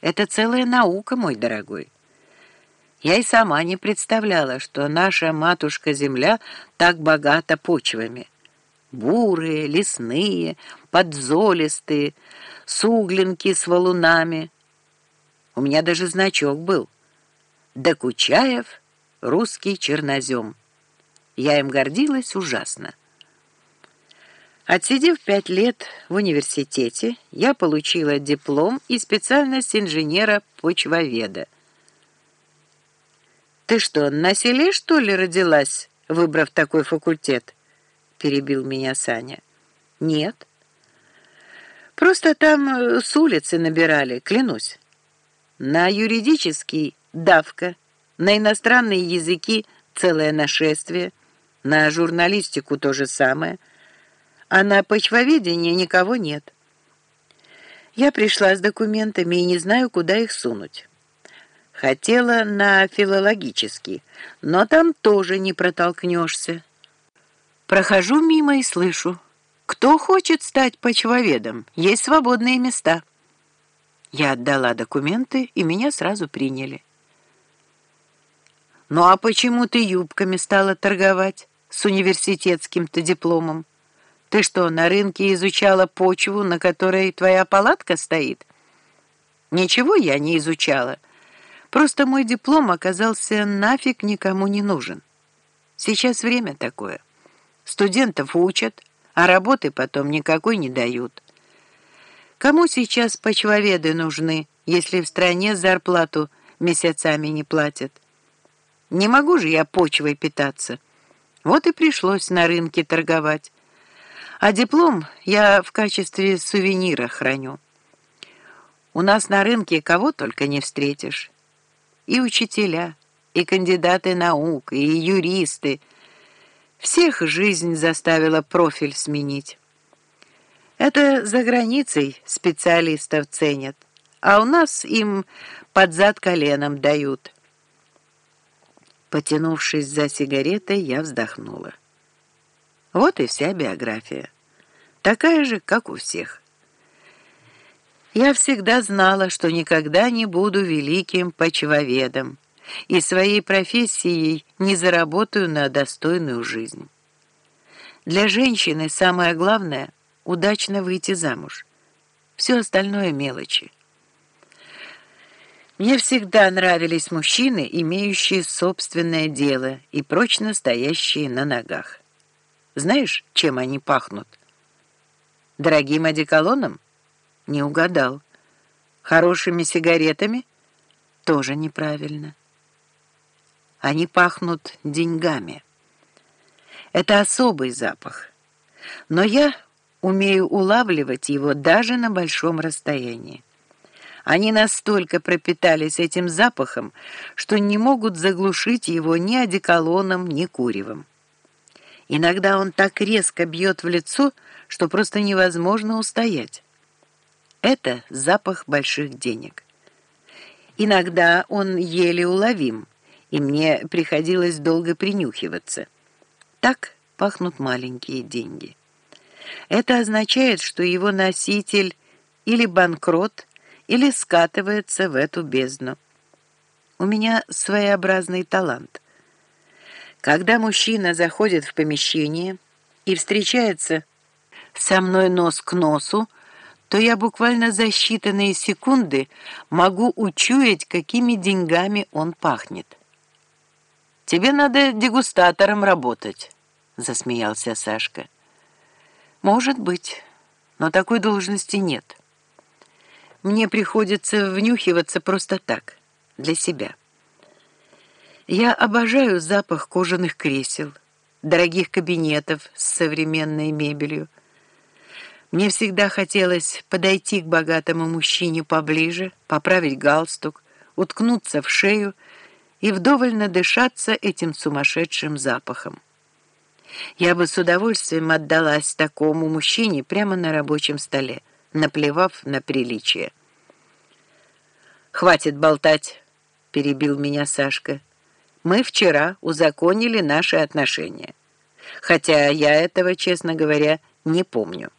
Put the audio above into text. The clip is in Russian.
Это целая наука, мой дорогой. Я и сама не представляла, что наша матушка-земля так богата почвами. Бурые, лесные, подзолистые, суглинки с валунами. У меня даже значок был. Докучаев — русский чернозем. Я им гордилась ужасно. Отсидев пять лет в университете, я получила диплом и специальность инженера-почвоведа. «Ты что, на селе, что ли, родилась, выбрав такой факультет?» — перебил меня Саня. «Нет. Просто там э, с улицы набирали, клянусь. На юридический — давка, на иностранные языки — целое нашествие, на журналистику то же самое — а на почвоведении никого нет. Я пришла с документами и не знаю, куда их сунуть. Хотела на филологический, но там тоже не протолкнешься. Прохожу мимо и слышу. Кто хочет стать почвоведом? Есть свободные места. Я отдала документы, и меня сразу приняли. «Ну а почему ты юбками стала торговать с университетским-то дипломом?» Ты что, на рынке изучала почву, на которой твоя палатка стоит? Ничего я не изучала. Просто мой диплом оказался нафиг никому не нужен. Сейчас время такое. Студентов учат, а работы потом никакой не дают. Кому сейчас почвоведы нужны, если в стране зарплату месяцами не платят? Не могу же я почвой питаться. Вот и пришлось на рынке торговать. А диплом я в качестве сувенира храню. У нас на рынке кого только не встретишь. И учителя, и кандидаты наук, и юристы. Всех жизнь заставила профиль сменить. Это за границей специалистов ценят, а у нас им под зад коленом дают. Потянувшись за сигаретой, я вздохнула. Вот и вся биография. Такая же, как у всех. Я всегда знала, что никогда не буду великим почвоведом и своей профессией не заработаю на достойную жизнь. Для женщины самое главное — удачно выйти замуж. Все остальное — мелочи. Мне всегда нравились мужчины, имеющие собственное дело и прочно стоящие на ногах. Знаешь, чем они пахнут? Дорогим одеколоном? Не угадал. Хорошими сигаретами? Тоже неправильно. Они пахнут деньгами. Это особый запах. Но я умею улавливать его даже на большом расстоянии. Они настолько пропитались этим запахом, что не могут заглушить его ни одеколоном, ни куревом. Иногда он так резко бьет в лицо, что просто невозможно устоять. Это запах больших денег. Иногда он еле уловим, и мне приходилось долго принюхиваться. Так пахнут маленькие деньги. Это означает, что его носитель или банкрот, или скатывается в эту бездну. У меня своеобразный талант — когда мужчина заходит в помещение и встречается со мной нос к носу, то я буквально за считанные секунды могу учуять, какими деньгами он пахнет. «Тебе надо дегустатором работать», — засмеялся Сашка. «Может быть, но такой должности нет. Мне приходится внюхиваться просто так, для себя». Я обожаю запах кожаных кресел, дорогих кабинетов с современной мебелью. Мне всегда хотелось подойти к богатому мужчине поближе, поправить галстук, уткнуться в шею и вдоволь надышаться этим сумасшедшим запахом. Я бы с удовольствием отдалась такому мужчине прямо на рабочем столе, наплевав на приличие. «Хватит болтать», — перебил меня Сашка. Мы вчера узаконили наши отношения. Хотя я этого, честно говоря, не помню.